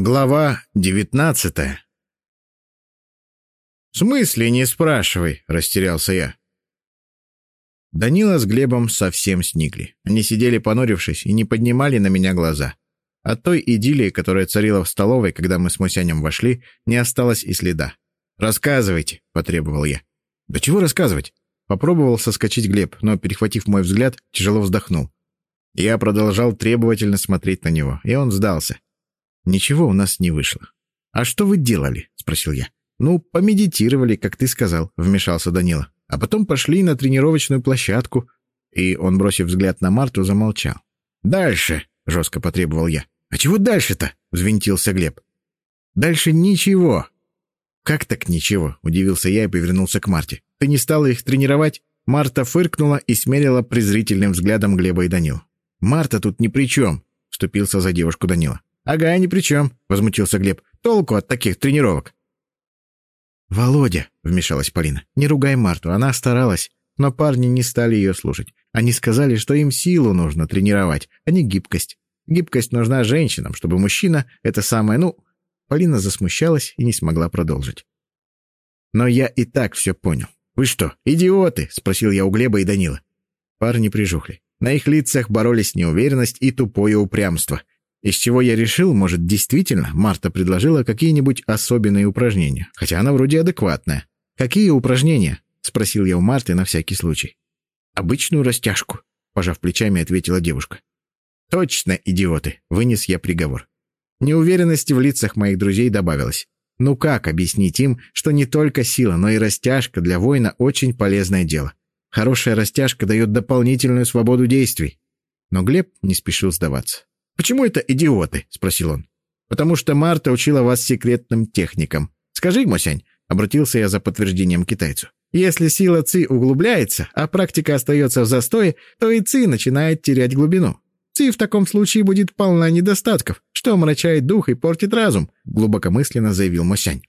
Глава девятнадцатая «В смысле не спрашивай?» — растерялся я. Данила с Глебом совсем сникли. Они сидели понурившись и не поднимали на меня глаза. От той идиллии, которая царила в столовой, когда мы с Мусянем вошли, не осталось и следа. «Рассказывайте», — потребовал я. «Да чего рассказывать?» Попробовал соскочить Глеб, но, перехватив мой взгляд, тяжело вздохнул. Я продолжал требовательно смотреть на него, и он сдался. Ничего у нас не вышло. «А что вы делали?» — спросил я. «Ну, помедитировали, как ты сказал», — вмешался Данила. «А потом пошли на тренировочную площадку». И он, бросив взгляд на Марту, замолчал. «Дальше!» — жестко потребовал я. «А чего дальше-то?» — взвинтился Глеб. «Дальше ничего». «Как так ничего?» — удивился я и повернулся к Марте. «Ты не стала их тренировать?» Марта фыркнула и смерила презрительным взглядом Глеба и Данилу. «Марта тут ни при чем», — вступился за девушку Данила. «Ага, ни при чем», — возмутился Глеб. «Толку от таких тренировок». «Володя», — вмешалась Полина, — «не ругай Марту, она старалась». Но парни не стали ее слушать. Они сказали, что им силу нужно тренировать, а не гибкость. Гибкость нужна женщинам, чтобы мужчина — это самое, ну... Полина засмущалась и не смогла продолжить. Но я и так все понял. «Вы что, идиоты?» — спросил я у Глеба и Данила. Парни прижухли. На их лицах боролись неуверенность и тупое упрямство. Из чего я решил, может, действительно, Марта предложила какие-нибудь особенные упражнения, хотя она вроде адекватная. «Какие упражнения?» — спросил я у Марты на всякий случай. «Обычную растяжку», — пожав плечами, ответила девушка. «Точно, идиоты!» — вынес я приговор. Неуверенности в лицах моих друзей добавилось. Ну как объяснить им, что не только сила, но и растяжка для воина очень полезное дело? Хорошая растяжка дает дополнительную свободу действий. Но Глеб не спешил сдаваться. «Почему это идиоты?» — спросил он. «Потому что Марта учила вас секретным техникам. Скажи, Мосянь, — обратился я за подтверждением китайцу. «Если сила ЦИ углубляется, а практика остается в застое, то и ЦИ начинает терять глубину. ЦИ в таком случае будет полна недостатков, что омрачает дух и портит разум», — глубокомысленно заявил Мосянь.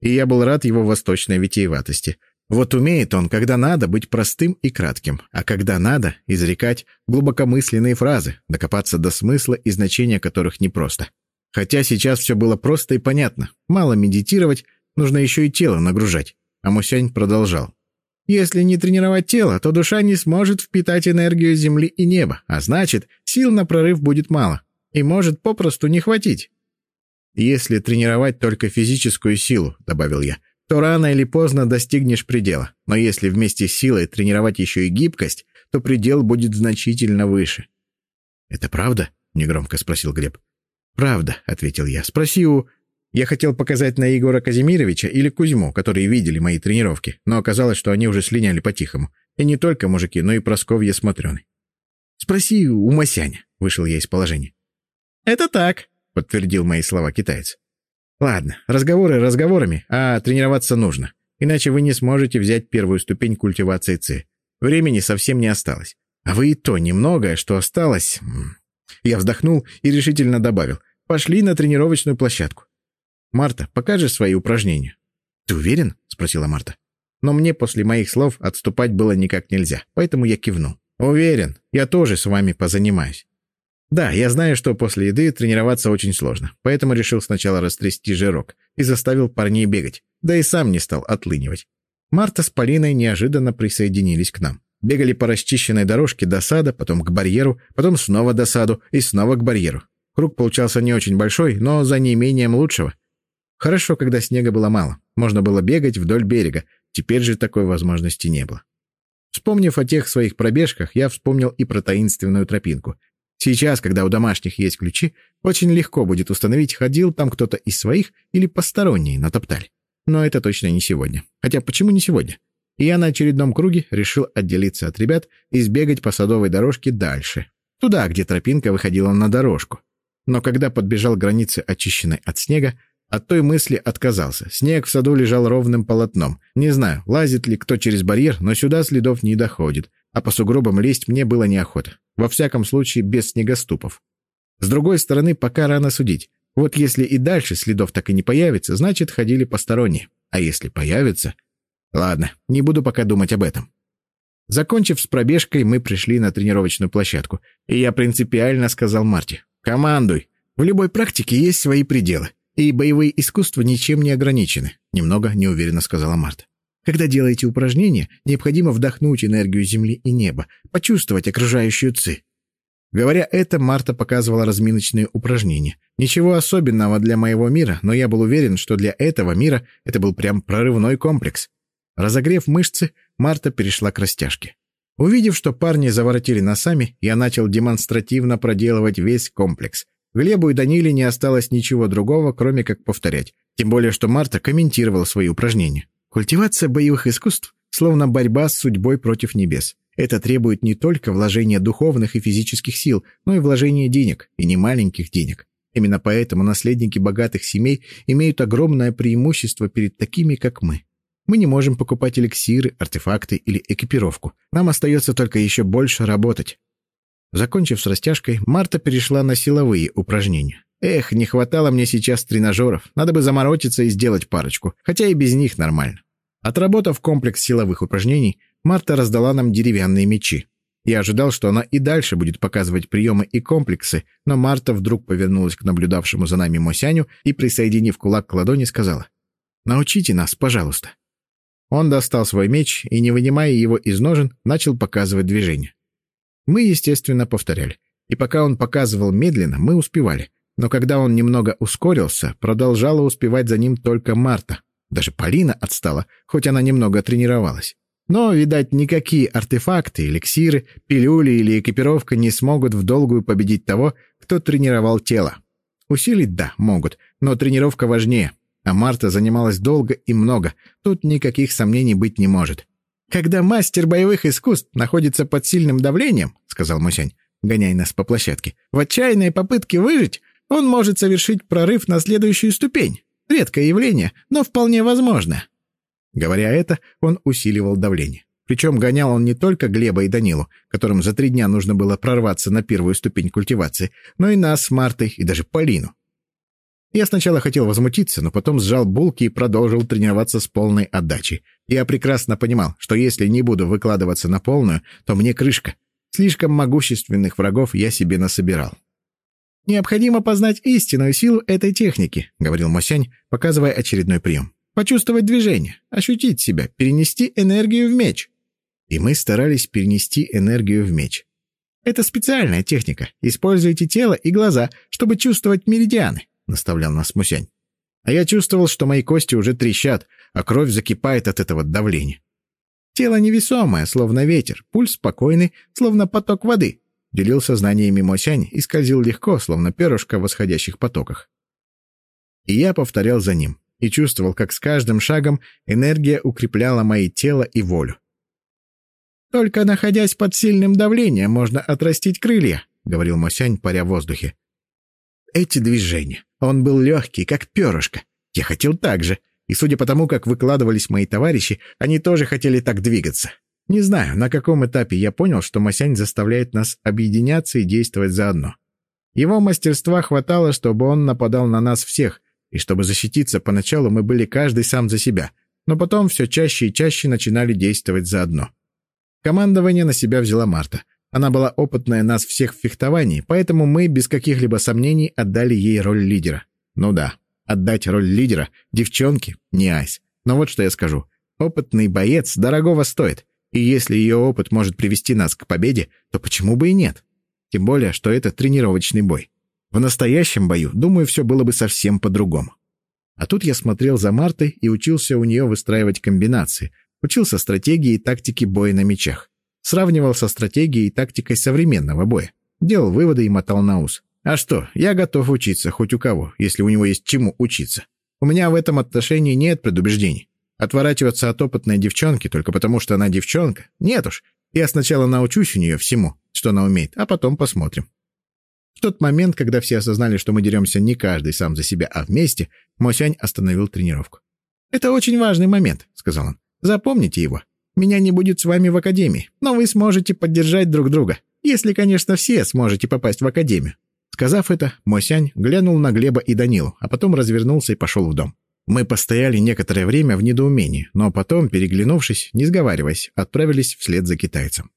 И я был рад его восточной витиеватости. Вот умеет он, когда надо, быть простым и кратким, а когда надо, изрекать глубокомысленные фразы, докопаться до смысла и значения которых непросто. Хотя сейчас все было просто и понятно. Мало медитировать, нужно еще и тело нагружать. А Мусянь продолжал. Если не тренировать тело, то душа не сможет впитать энергию земли и неба, а значит, сил на прорыв будет мало. И может попросту не хватить. «Если тренировать только физическую силу», — добавил я, то рано или поздно достигнешь предела. Но если вместе с силой тренировать еще и гибкость, то предел будет значительно выше. «Это правда?» — негромко спросил Глеб. «Правда», — ответил я. «Спроси у...» Я хотел показать на Егора Казимировича или Кузьму, которые видели мои тренировки, но оказалось, что они уже слиняли по-тихому. И не только мужики, но и Просковья смотрены. «Спроси у Масяня», — вышел я из положения. «Это так», — подтвердил мои слова китаец. Ладно, разговоры разговорами, а тренироваться нужно. Иначе вы не сможете взять первую ступень культивации ЦИ. Времени совсем не осталось. А вы и то немногое, что осталось... Я вздохнул и решительно добавил. Пошли на тренировочную площадку. Марта, покажешь свои упражнения? Ты уверен? Спросила Марта. Но мне после моих слов отступать было никак нельзя, поэтому я кивнул. Уверен, я тоже с вами позанимаюсь. Да, я знаю, что после еды тренироваться очень сложно, поэтому решил сначала растрясти жирок и заставил парней бегать, да и сам не стал отлынивать. Марта с Полиной неожиданно присоединились к нам. Бегали по расчищенной дорожке до сада, потом к барьеру, потом снова до саду и снова к барьеру. Круг получался не очень большой, но за неимением лучшего. Хорошо, когда снега было мало. Можно было бегать вдоль берега. Теперь же такой возможности не было. Вспомнив о тех своих пробежках, я вспомнил и про таинственную тропинку — Сейчас, когда у домашних есть ключи, очень легко будет установить, ходил там кто-то из своих или посторонний натоптали. Но это точно не сегодня. Хотя почему не сегодня? И я на очередном круге решил отделиться от ребят и сбегать по садовой дорожке дальше. Туда, где тропинка выходила на дорожку. Но когда подбежал к границе, очищенной от снега, от той мысли отказался. Снег в саду лежал ровным полотном. Не знаю, лазит ли кто через барьер, но сюда следов не доходит. А по сугробам лезть мне было неохота. Во всяком случае, без снегоступов. С другой стороны, пока рано судить. Вот если и дальше следов так и не появится, значит, ходили посторонние. А если появится... Ладно, не буду пока думать об этом. Закончив с пробежкой, мы пришли на тренировочную площадку, и я принципиально сказал Марте «Командуй!» В любой практике есть свои пределы, и боевые искусства ничем не ограничены», — немного неуверенно сказала Марта. «Когда делаете упражнения, необходимо вдохнуть энергию Земли и неба, почувствовать окружающую ци». Говоря это, Марта показывала разминочные упражнения. Ничего особенного для моего мира, но я был уверен, что для этого мира это был прям прорывной комплекс. Разогрев мышцы, Марта перешла к растяжке. Увидев, что парни заворотили носами, я начал демонстративно проделывать весь комплекс. Глебу и Даниле не осталось ничего другого, кроме как повторять. Тем более, что Марта комментировал свои упражнения. Культивация боевых искусств словно борьба с судьбой против небес. Это требует не только вложения духовных и физических сил, но и вложения денег, и не маленьких денег. Именно поэтому наследники богатых семей имеют огромное преимущество перед такими, как мы. Мы не можем покупать эликсиры, артефакты или экипировку. Нам остается только еще больше работать. Закончив с растяжкой, Марта перешла на силовые упражнения. Эх, не хватало мне сейчас тренажеров. Надо бы заморочиться и сделать парочку, хотя и без них нормально. Отработав комплекс силовых упражнений, Марта раздала нам деревянные мечи. Я ожидал, что она и дальше будет показывать приемы и комплексы, но Марта вдруг повернулась к наблюдавшему за нами Мосяню и, присоединив кулак к ладони, сказала «Научите нас, пожалуйста». Он достал свой меч и, не вынимая его из ножен, начал показывать движение. Мы, естественно, повторяли. И пока он показывал медленно, мы успевали. Но когда он немного ускорился, продолжала успевать за ним только Марта. Даже Полина отстала, хоть она немного тренировалась. Но, видать, никакие артефакты, эликсиры, пилюли или экипировка не смогут в долгую победить того, кто тренировал тело. Усилить, да, могут, но тренировка важнее. А Марта занималась долго и много, тут никаких сомнений быть не может. «Когда мастер боевых искусств находится под сильным давлением», — сказал Мусянь, гоняя нас по площадке, «в отчаянной попытке выжить он может совершить прорыв на следующую ступень. Редкое явление, но вполне возможно». Говоря это, он усиливал давление. Причем гонял он не только Глеба и Данилу, которым за три дня нужно было прорваться на первую ступень культивации, но и нас с Мартой и даже Полину. Я сначала хотел возмутиться, но потом сжал булки и продолжил тренироваться с полной отдачей. Я прекрасно понимал, что если не буду выкладываться на полную, то мне крышка. Слишком могущественных врагов я себе насобирал. «Необходимо познать истинную силу этой техники», — говорил Мосянь, показывая очередной прием. «Почувствовать движение, ощутить себя, перенести энергию в меч». И мы старались перенести энергию в меч. Это специальная техника. Используйте тело и глаза, чтобы чувствовать меридианы. — наставлял нас Мусянь. А я чувствовал, что мои кости уже трещат, а кровь закипает от этого давления. Тело невесомое, словно ветер, пульс спокойный, словно поток воды. Делился знаниями Мосянь и скользил легко, словно перышко в восходящих потоках. И я повторял за ним, и чувствовал, как с каждым шагом энергия укрепляла мои тело и волю. «Только находясь под сильным давлением, можно отрастить крылья», — говорил Мосянь, паря в воздухе. Эти движения, он был легкий, как перышко. Я хотел так же. И судя по тому, как выкладывались мои товарищи, они тоже хотели так двигаться. Не знаю, на каком этапе я понял, что Масянь заставляет нас объединяться и действовать заодно. Его мастерства хватало, чтобы он нападал на нас всех, и чтобы защититься, поначалу мы были каждый сам за себя, но потом все чаще и чаще начинали действовать заодно. Командование на себя взяла Марта. Она была опытная нас всех в фехтовании, поэтому мы без каких-либо сомнений отдали ей роль лидера. Ну да, отдать роль лидера девчонке не айс. Но вот что я скажу. Опытный боец дорогого стоит. И если ее опыт может привести нас к победе, то почему бы и нет? Тем более, что это тренировочный бой. В настоящем бою, думаю, все было бы совсем по-другому. А тут я смотрел за Мартой и учился у нее выстраивать комбинации, учился стратегии и тактике боя на мечах. Сравнивал со стратегией и тактикой современного боя. Делал выводы и мотал на ус. А что, я готов учиться хоть у кого, если у него есть чему учиться. У меня в этом отношении нет предубеждений. Отворачиваться от опытной девчонки только потому, что она девчонка? Нет уж. Я сначала научусь у нее всему, что она умеет, а потом посмотрим. В тот момент, когда все осознали, что мы деремся не каждый сам за себя, а вместе, Мосянь остановил тренировку. «Это очень важный момент», — сказал он. «Запомните его. Меня не будет с вами в академии, но вы сможете поддержать друг друга, если, конечно, все сможете попасть в академию». Сказав это, Мосянь глянул на Глеба и Данилу, а потом развернулся и пошел в дом. Мы постояли некоторое время в недоумении, но потом, переглянувшись, не сговариваясь, отправились вслед за китайцем.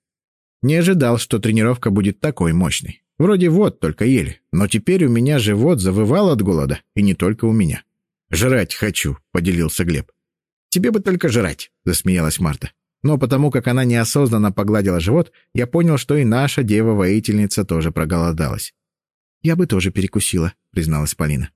Не ожидал, что тренировка будет такой мощной. Вроде вот только ели, но теперь у меня живот завывал от голода, и не только у меня. «Жрать хочу», — поделился Глеб. «Тебе бы только жрать», — засмеялась Марта. Но потому как она неосознанно погладила живот, я понял, что и наша дева-воительница тоже проголодалась. «Я бы тоже перекусила», — призналась Полина.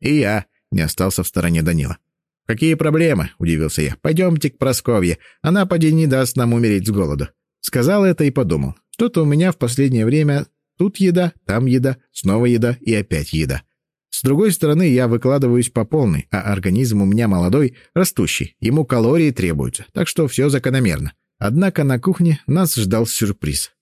«И я», — не остался в стороне Данила. «Какие проблемы?» — удивился я. «Пойдемте к Просковье. Она поди не даст нам умереть с голоду». Сказал это и подумал. Что-то у меня в последнее время Тут еда, там еда, снова еда и опять еда. С другой стороны, я выкладываюсь по полной, а организм у меня молодой, растущий, ему калории требуются, так что все закономерно. Однако на кухне нас ждал сюрприз.